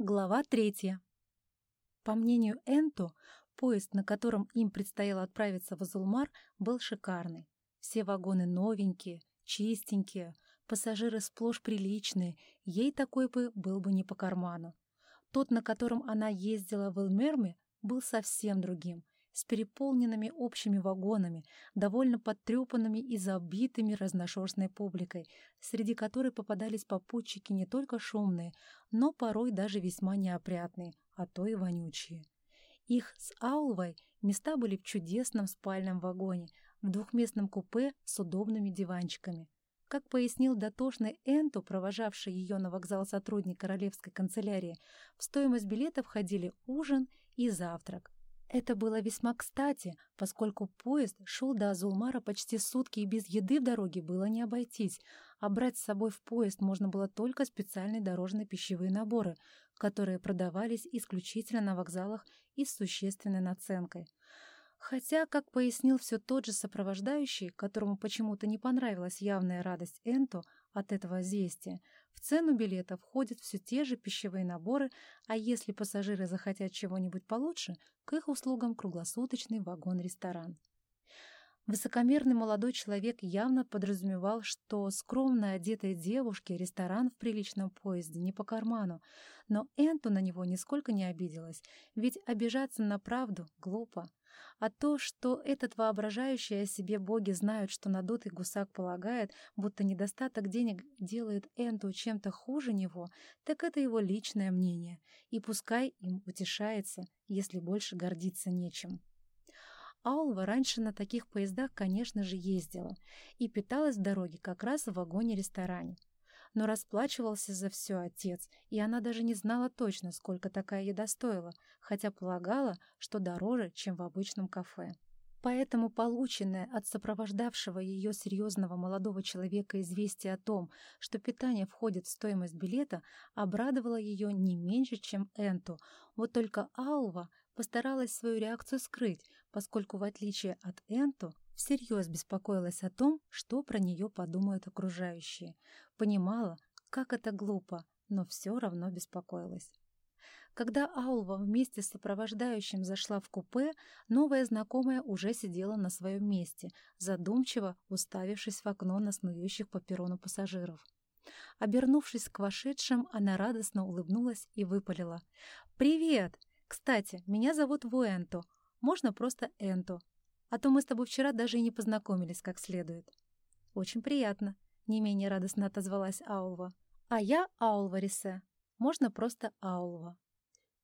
Глава третья. По мнению Энту, поезд, на котором им предстояло отправиться в Азулмар, был шикарный. Все вагоны новенькие, чистенькие, пассажиры сплошь приличные, ей такой бы был бы не по карману. Тот, на котором она ездила в Элмерме, был совсем другим, с переполненными общими вагонами, довольно подтрепанными и забитыми разношерстной публикой, среди которой попадались попутчики не только шумные, но порой даже весьма неопрятные, а то и вонючие. Их с Аулвой места были в чудесном спальном вагоне, в двухместном купе с удобными диванчиками. Как пояснил дотошный Энту, провожавший ее на вокзал сотрудник королевской канцелярии, в стоимость билета входили ужин и завтрак. Это было весьма кстати, поскольку поезд шел до Азулмара почти сутки и без еды в дороге было не обойтись, а брать с собой в поезд можно было только специальные дорожные пищевые наборы, которые продавались исключительно на вокзалах и с существенной наценкой. Хотя, как пояснил все тот же сопровождающий, которому почему-то не понравилась явная радость Энту от этого известия, в цену билета входят все те же пищевые наборы, а если пассажиры захотят чего-нибудь получше, к их услугам круглосуточный вагон-ресторан. Высокомерный молодой человек явно подразумевал, что скромно одетой девушке ресторан в приличном поезде не по карману, но Энту на него нисколько не обиделась, ведь обижаться на правду глупо. А то, что этот воображающий о себе боги знают, что надутый гусак полагает, будто недостаток денег делает Энту чем-то хуже него, так это его личное мнение, и пускай им утешается, если больше гордиться нечем. Аулва раньше на таких поездах, конечно же, ездила и питалась в дороге как раз в вагоне-ресторане но расплачивался за все отец, и она даже не знала точно, сколько такая еда стоила, хотя полагала, что дороже, чем в обычном кафе. Поэтому полученное от сопровождавшего ее серьезного молодого человека известие о том, что питание входит в стоимость билета, обрадовало ее не меньше, чем Энту. Вот только Алва постаралась свою реакцию скрыть, поскольку, в отличие от Энту, всерьез беспокоилась о том, что про нее подумают окружающие. Понимала, как это глупо, но все равно беспокоилась. Когда Аулва вместе с сопровождающим зашла в купе, новая знакомая уже сидела на своем месте, задумчиво уставившись в окно на снующих по перрону пассажиров. Обернувшись к вошедшим, она радостно улыбнулась и выпалила. «Привет! Кстати, меня зовут Вуэнто. Можно просто Энто. А то мы с тобой вчера даже и не познакомились как следует». «Очень приятно», — не менее радостно отозвалась Аулва. «А я Аулва Рисе. Можно просто Аулва».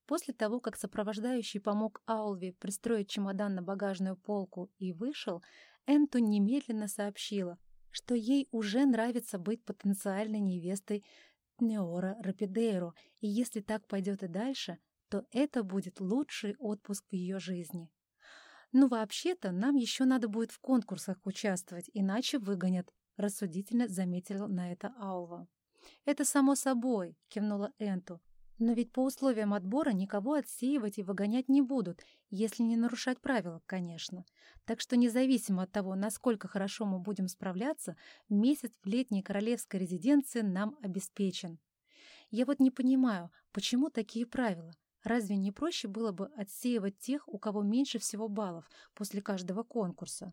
После того, как сопровождающий помог Аулве пристроить чемодан на багажную полку и вышел, Энту немедленно сообщила, что ей уже нравится быть потенциальной невестой Неора Рапидейро, и если так пойдет и дальше, то это будет лучший отпуск в ее жизни. «Ну, вообще-то, нам еще надо будет в конкурсах участвовать, иначе выгонят», — рассудительно заметила на это Алва. «Это само собой», — кивнула Энту. «Но ведь по условиям отбора никого отсеивать и выгонять не будут, если не нарушать правила, конечно. Так что независимо от того, насколько хорошо мы будем справляться, месяц в летней королевской резиденции нам обеспечен. Я вот не понимаю, почему такие правила? Разве не проще было бы отсеивать тех, у кого меньше всего баллов после каждого конкурса?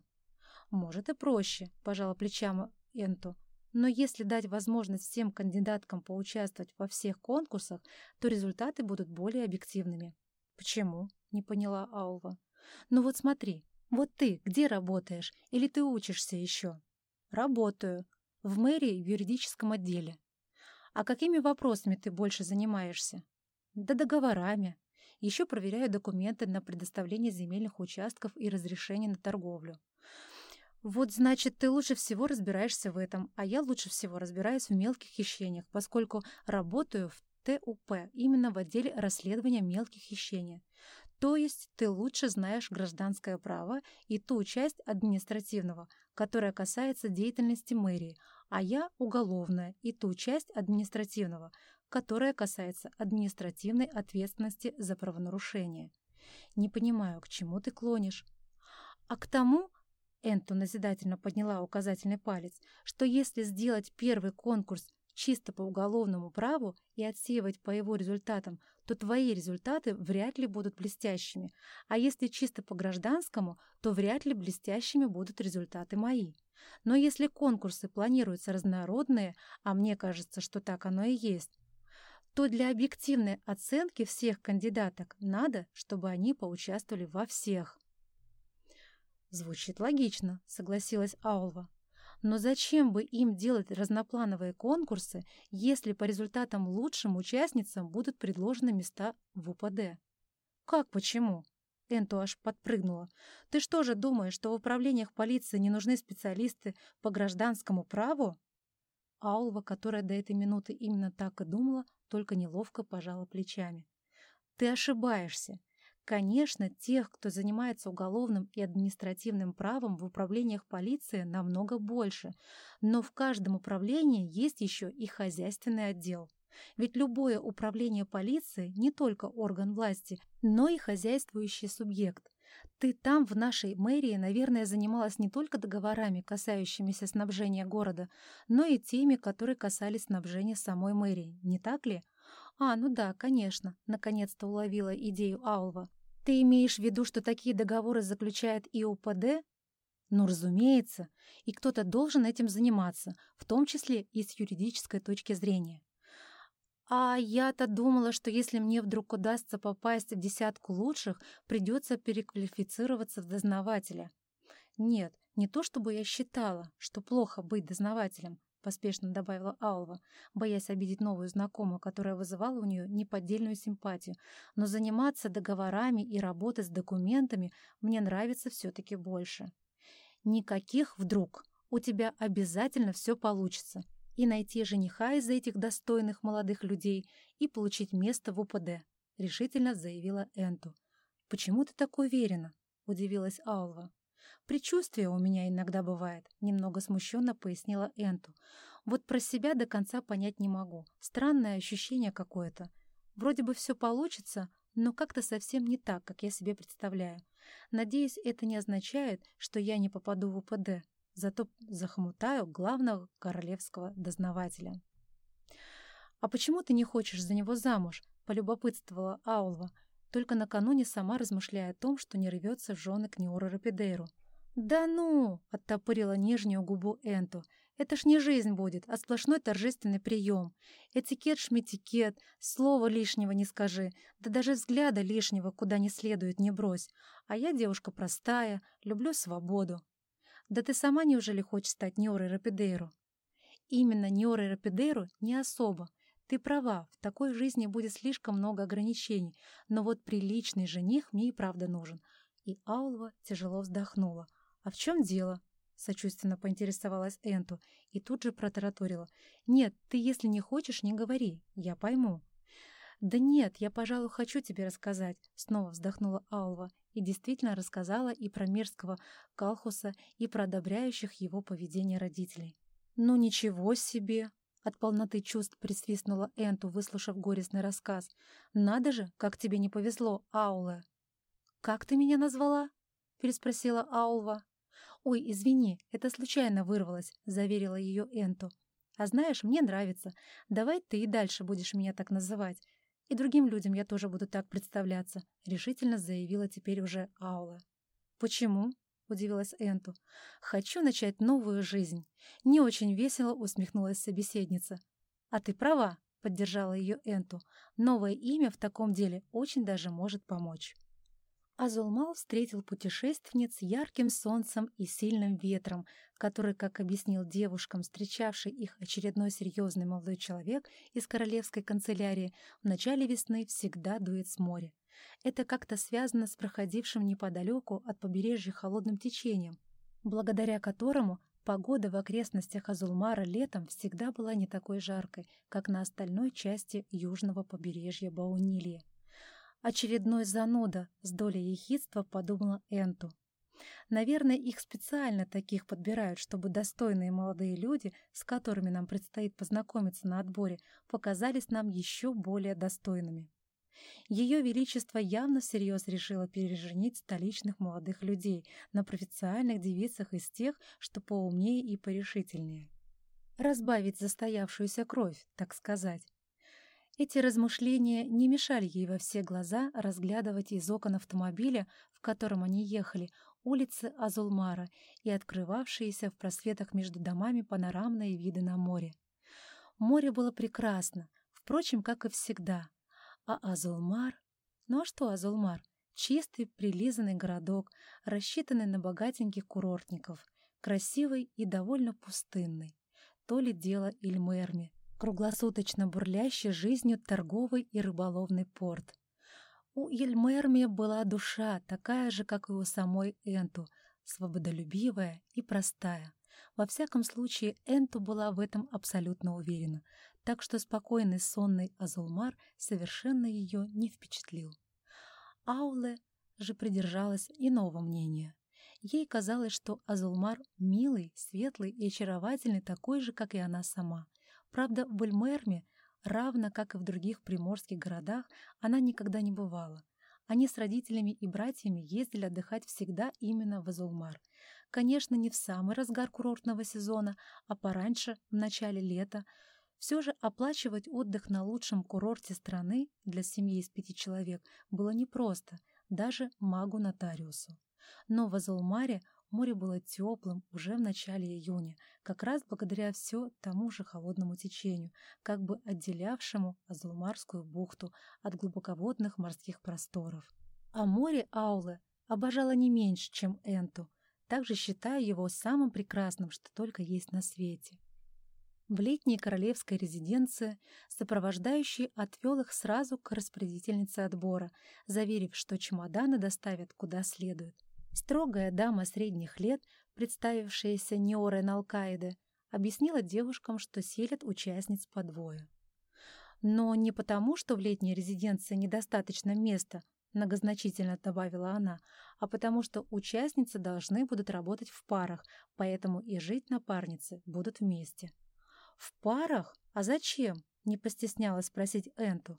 Может и проще, пожала плечами Энту. Но если дать возможность всем кандидаткам поучаствовать во всех конкурсах, то результаты будут более объективными. Почему? Не поняла Алва. Ну вот смотри, вот ты где работаешь? Или ты учишься еще? Работаю. В мэрии в юридическом отделе. А какими вопросами ты больше занимаешься? Да договорами. Еще проверяю документы на предоставление земельных участков и разрешение на торговлю. Вот, значит, ты лучше всего разбираешься в этом, а я лучше всего разбираюсь в мелких хищениях, поскольку работаю в ТУП, именно в отделе расследования мелких хищений. То есть ты лучше знаешь гражданское право и ту часть административного, которая касается деятельности мэрии, а я — уголовная и ту часть административного, которая касается административной ответственности за правонарушение. Не понимаю, к чему ты клонишь. А к тому, Энту назидательно подняла указательный палец, что если сделать первый конкурс чисто по уголовному праву и отсеивать по его результатам, то твои результаты вряд ли будут блестящими, а если чисто по гражданскому, то вряд ли блестящими будут результаты мои. Но если конкурсы планируются разнородные, а мне кажется, что так оно и есть, то для объективной оценки всех кандидаток надо, чтобы они поучаствовали во всех. Звучит логично, согласилась Аулва. Но зачем бы им делать разноплановые конкурсы, если по результатам лучшим участницам будут предложены места в УПД? Как почему? Энту аж подпрыгнула. «Ты что же думаешь, что в управлениях полиции не нужны специалисты по гражданскому праву?» Аулва, которая до этой минуты именно так и думала, только неловко пожала плечами. «Ты ошибаешься. Конечно, тех, кто занимается уголовным и административным правом в управлениях полиции намного больше, но в каждом управлении есть еще и хозяйственный отдел. Ведь любое управление полиции не только орган власти, но и хозяйствующий субъект. Ты там, в нашей мэрии, наверное, занималась не только договорами, касающимися снабжения города, но и теми, которые касались снабжения самой мэрии, не так ли? А, ну да, конечно, наконец-то уловила идею Аулва. Ты имеешь в виду, что такие договоры заключает и УПД? Ну, разумеется, и кто-то должен этим заниматься, в том числе и с юридической точки зрения. А я-то думала, что если мне вдруг удастся попасть в десятку лучших, придется переквалифицироваться в дознавателя. Нет, не то чтобы я считала, что плохо быть дознавателем, поспешно добавила Алва, боясь обидеть новую знакомую, которая вызывала у нее неподдельную симпатию. Но заниматься договорами и работать с документами мне нравится все-таки больше. Никаких вдруг. У тебя обязательно все получится и найти жениха из этих достойных молодых людей и получить место в УПД», — решительно заявила Энту. «Почему ты так уверена?» — удивилась Алва. «Предчувствие у меня иногда бывает», — немного смущенно пояснила Энту. «Вот про себя до конца понять не могу. Странное ощущение какое-то. Вроде бы все получится, но как-то совсем не так, как я себе представляю. Надеюсь, это не означает, что я не попаду в УПД зато захмутаю главного королевского дознавателя. «А почему ты не хочешь за него замуж?» — полюбопытствовала Аулва, только накануне сама размышляя о том, что не рвется в жены к Неору Рапидейру. «Да ну!» — оттопырила нижнюю губу Энту. «Это ж не жизнь будет, а сплошной торжественный прием. Этикет-шметикет, слова лишнего не скажи, да даже взгляда лишнего куда не следует не брось. А я девушка простая, люблю свободу. Да ты сама неужели хочешь стать Ниорой Рапидейру? Именно Ниорой Рапидейру не особо. Ты права, в такой жизни будет слишком много ограничений, но вот приличный жених мне и правда нужен. И Аулва тяжело вздохнула. А в чем дело? Сочувственно поинтересовалась Энту и тут же протараторила. «Нет, ты если не хочешь, не говори, я пойму». «Да нет, я, пожалуй, хочу тебе рассказать», — снова вздохнула Алва и действительно рассказала и про мерзкого Калхуса, и про одобряющих его поведение родителей. «Ну ничего себе!» — от полноты чувств присвистнула Энту, выслушав горестный рассказ. «Надо же, как тебе не повезло, Ауле!» «Как ты меня назвала?» — переспросила Аулва. «Ой, извини, это случайно вырвалось», — заверила ее Энту. «А знаешь, мне нравится. Давай ты и дальше будешь меня так называть. И другим людям я тоже буду так представляться», — решительно заявила теперь уже Аула. «Почему?» — удивилась Энту. «Хочу начать новую жизнь». Не очень весело усмехнулась собеседница. «А ты права», — поддержала ее Энту. «Новое имя в таком деле очень даже может помочь». Азулмал встретил путешественниц ярким солнцем и сильным ветром, который, как объяснил девушкам, встречавший их очередной серьезный молодой человек из королевской канцелярии, в начале весны всегда дует с моря. Это как-то связано с проходившим неподалеку от побережья холодным течением, благодаря которому погода в окрестностях Азулмара летом всегда была не такой жаркой, как на остальной части южного побережья Баунилия. Очередной зануда с долей ехидства подумала Энту. Наверное, их специально таких подбирают, чтобы достойные молодые люди, с которыми нам предстоит познакомиться на отборе, показались нам еще более достойными. Ее Величество явно всерьез решило переженить столичных молодых людей на провинциальных девицах из тех, что поумнее и порешительнее. разбавить застоявшуюся кровь, так сказать. Эти размышления не мешали ей во все глаза разглядывать из окон автомобиля, в котором они ехали, улицы Азулмара и открывавшиеся в просветах между домами панорамные виды на море. Море было прекрасно, впрочем, как и всегда. А Азулмар... Ну а что Азулмар? Чистый, прилизанный городок, рассчитанный на богатеньких курортников, красивый и довольно пустынный. То ли дело Ильмерми, круглосуточно бурлящий жизнью торговый и рыболовный порт. У Ильмерми была душа, такая же, как и у самой Энту, свободолюбивая и простая. Во всяком случае, Энту была в этом абсолютно уверена, так что спокойный сонный Азулмар совершенно ее не впечатлил. Ауле же придержалась иного мнения. Ей казалось, что Азулмар милый, светлый и очаровательный такой же, как и она сама. Правда, в Бульмерме, равно как и в других приморских городах, она никогда не бывала. Они с родителями и братьями ездили отдыхать всегда именно в Азулмар. Конечно, не в самый разгар курортного сезона, а пораньше, в начале лета. Все же оплачивать отдых на лучшем курорте страны для семьи из пяти человек было непросто, даже магу-нотариусу. Но в Азулмаре Море было теплым уже в начале июня, как раз благодаря все тому же холодному течению, как бы отделявшему Азулмарскую бухту от глубоководных морских просторов. А море Аулы обожала не меньше, чем Энту, также считая его самым прекрасным, что только есть на свете. В летней королевской резиденции сопровождающий отвел их сразу к распорядительнице отбора, заверив, что чемоданы доставят куда следует. Строгая дама средних лет, представившаяся Неорен Алкаиде, объяснила девушкам, что селят участниц по двое. Но не потому, что в летней резиденции недостаточно места, многозначительно добавила она, а потому что участницы должны будут работать в парах, поэтому и жить напарницы будут вместе. «В парах? А зачем?» — не постеснялась спросить Энту.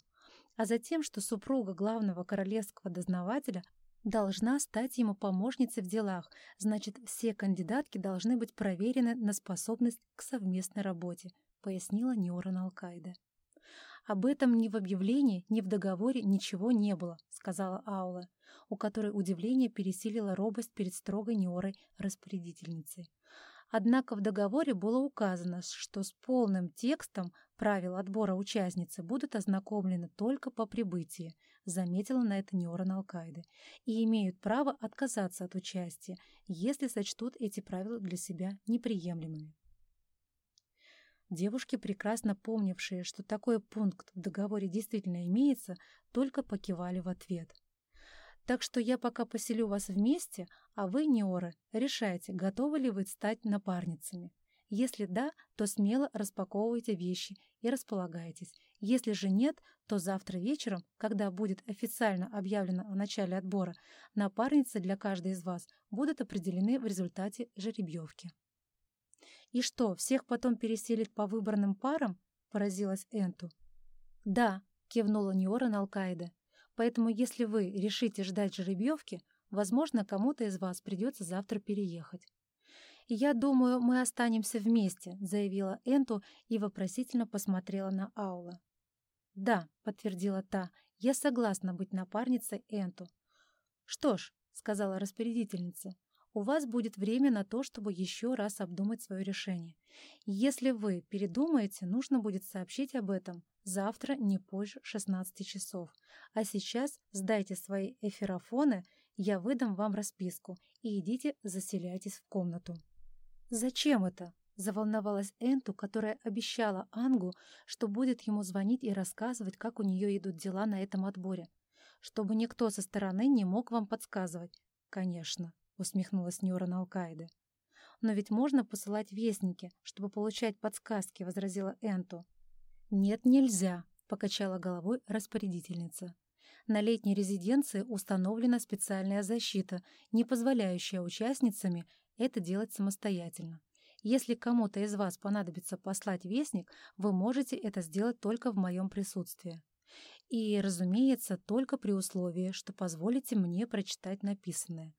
«А затем, что супруга главного королевского дознавателя должна стать ему помощницей в делах, значит, все кандидатки должны быть проверены на способность к совместной работе, пояснила Ниоран Алкаида. «Об этом ни в объявлении, ни в договоре ничего не было», — сказала Аула, у которой удивление пересилило робость перед строгой Ниорой распорядительницей. Однако в договоре было указано, что с полным текстом правил отбора участницы будут ознакомлены только по прибытии, заметила на это Неора Алкайды, и имеют право отказаться от участия, если сочтут эти правила для себя неприемлемыми. Девушки, прекрасно помнившие, что такой пункт в договоре действительно имеется, только покивали в ответ. Так что я пока поселю вас вместе, а вы, Неоры, решайте, готовы ли вы стать напарницами. Если да, то смело распаковывайте вещи и располагайтесь. Если же нет, то завтра вечером, когда будет официально объявлено о начале отбора, напарницы для каждой из вас будут определены в результате жеребьевки. «И что, всех потом переселят по выбранным парам?» — поразилась Энту. «Да», — кивнула Ниора Алкаида. Поэтому если вы решите ждать жеребьевки, возможно, кому-то из вас придется завтра переехать. «Я думаю, мы останемся вместе», — заявила Энту и вопросительно посмотрела на Аула. «Да», — подтвердила та, — «я согласна быть напарницей Энту». «Что ж», — сказала распорядительница, — «у вас будет время на то, чтобы еще раз обдумать свое решение. Если вы передумаете, нужно будет сообщить об этом Завтра не позже 16 часов. А сейчас сдайте свои эфирофоны, я выдам вам расписку, и идите заселяйтесь в комнату». «Зачем это?» — заволновалась Энту, которая обещала Ангу, что будет ему звонить и рассказывать, как у нее идут дела на этом отборе. «Чтобы никто со стороны не мог вам подсказывать». «Конечно», — усмехнулась Нюра Алкаиде. «Но ведь можно посылать вестники, чтобы получать подсказки», — возразила Энту. «Нет, нельзя», — покачала головой распорядительница. На летней резиденции установлена специальная защита, не позволяющая участницами это делать самостоятельно. Если кому-то из вас понадобится послать вестник, вы можете это сделать только в моем присутствии. И, разумеется, только при условии, что позволите мне прочитать написанное.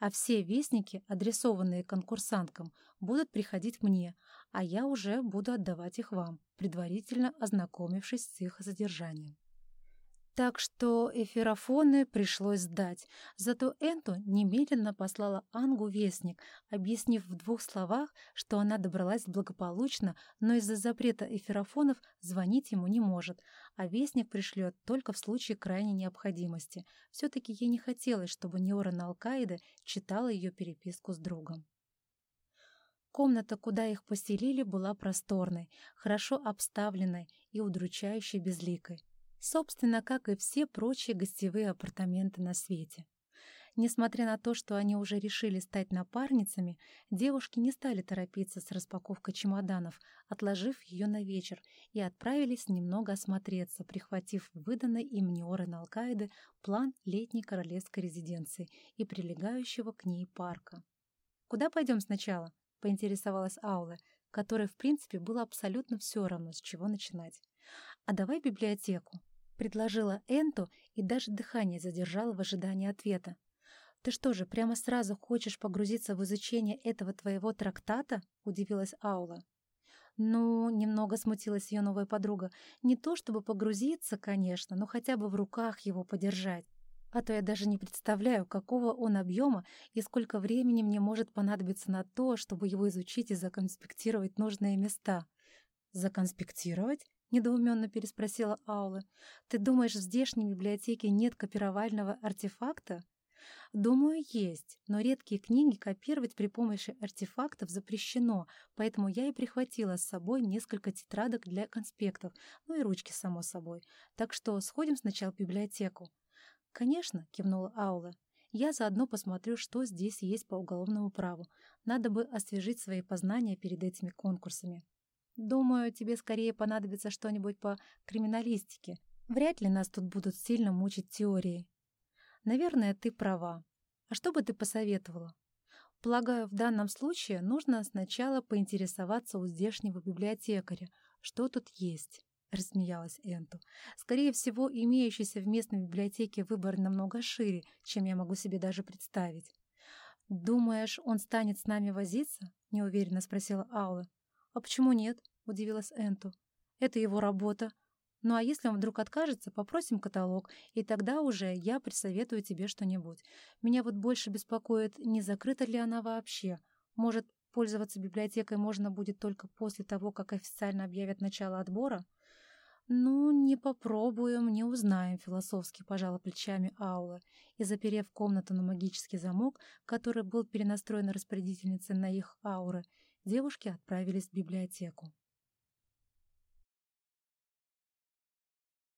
А все вестники, адресованные конкурсанткам, будут приходить мне, а я уже буду отдавать их вам, предварительно ознакомившись с их содержанием. Так что эфирофоны пришлось сдать. Зато Энту немедленно послала Ангу вестник, объяснив в двух словах, что она добралась благополучно, но из-за запрета эфирофонов звонить ему не может, а вестник пришлет только в случае крайней необходимости. Все-таки ей не хотелось, чтобы Неоран Алкаида читала ее переписку с другом. Комната, куда их поселили, была просторной, хорошо обставленной и удручающе безликой собственно, как и все прочие гостевые апартаменты на свете. Несмотря на то, что они уже решили стать напарницами, девушки не стали торопиться с распаковкой чемоданов, отложив ее на вечер, и отправились немного осмотреться, прихватив выданный им Неорен Алкаиды план летней королевской резиденции и прилегающего к ней парка. «Куда пойдем сначала?» — поинтересовалась Аула, которой, в принципе, было абсолютно все равно, с чего начинать. «А давай библиотеку», Предложила Энту и даже дыхание задержала в ожидании ответа. «Ты что же, прямо сразу хочешь погрузиться в изучение этого твоего трактата?» — удивилась Аула. «Ну, немного смутилась ее новая подруга. Не то чтобы погрузиться, конечно, но хотя бы в руках его подержать. А то я даже не представляю, какого он объема и сколько времени мне может понадобиться на то, чтобы его изучить и законспектировать нужные места». «Законспектировать?» Недоуменно переспросила Аула. «Ты думаешь, в здешней библиотеке нет копировального артефакта?» «Думаю, есть, но редкие книги копировать при помощи артефактов запрещено, поэтому я и прихватила с собой несколько тетрадок для конспектов, ну и ручки, само собой. Так что сходим сначала в библиотеку». «Конечно», — кивнула Аула. «Я заодно посмотрю, что здесь есть по уголовному праву. Надо бы освежить свои познания перед этими конкурсами». Думаю, тебе скорее понадобится что-нибудь по криминалистике. Вряд ли нас тут будут сильно мучить теорией. Наверное, ты права. А что бы ты посоветовала? Полагаю, в данном случае нужно сначала поинтересоваться у здешнего библиотекаря, что тут есть. — рассмеялась Энту. «Скорее всего, имеющийся в местной библиотеке выбор намного шире, чем я могу себе даже представить». «Думаешь, он станет с нами возиться?» — неуверенно спросила Аула. «А почему нет?» — удивилась Энту. «Это его работа. Ну а если он вдруг откажется, попросим каталог, и тогда уже я присоветую тебе что-нибудь. Меня вот больше беспокоит, не закрыта ли она вообще. Может, пользоваться библиотекой можно будет только после того, как официально объявят начало отбора?» «Ну, не попробуем, не узнаем», — философски пожала плечами Аула и, заперев комнату на магический замок, который был перенастроен распорядительницей на их ауры, девушки отправились в библиотеку.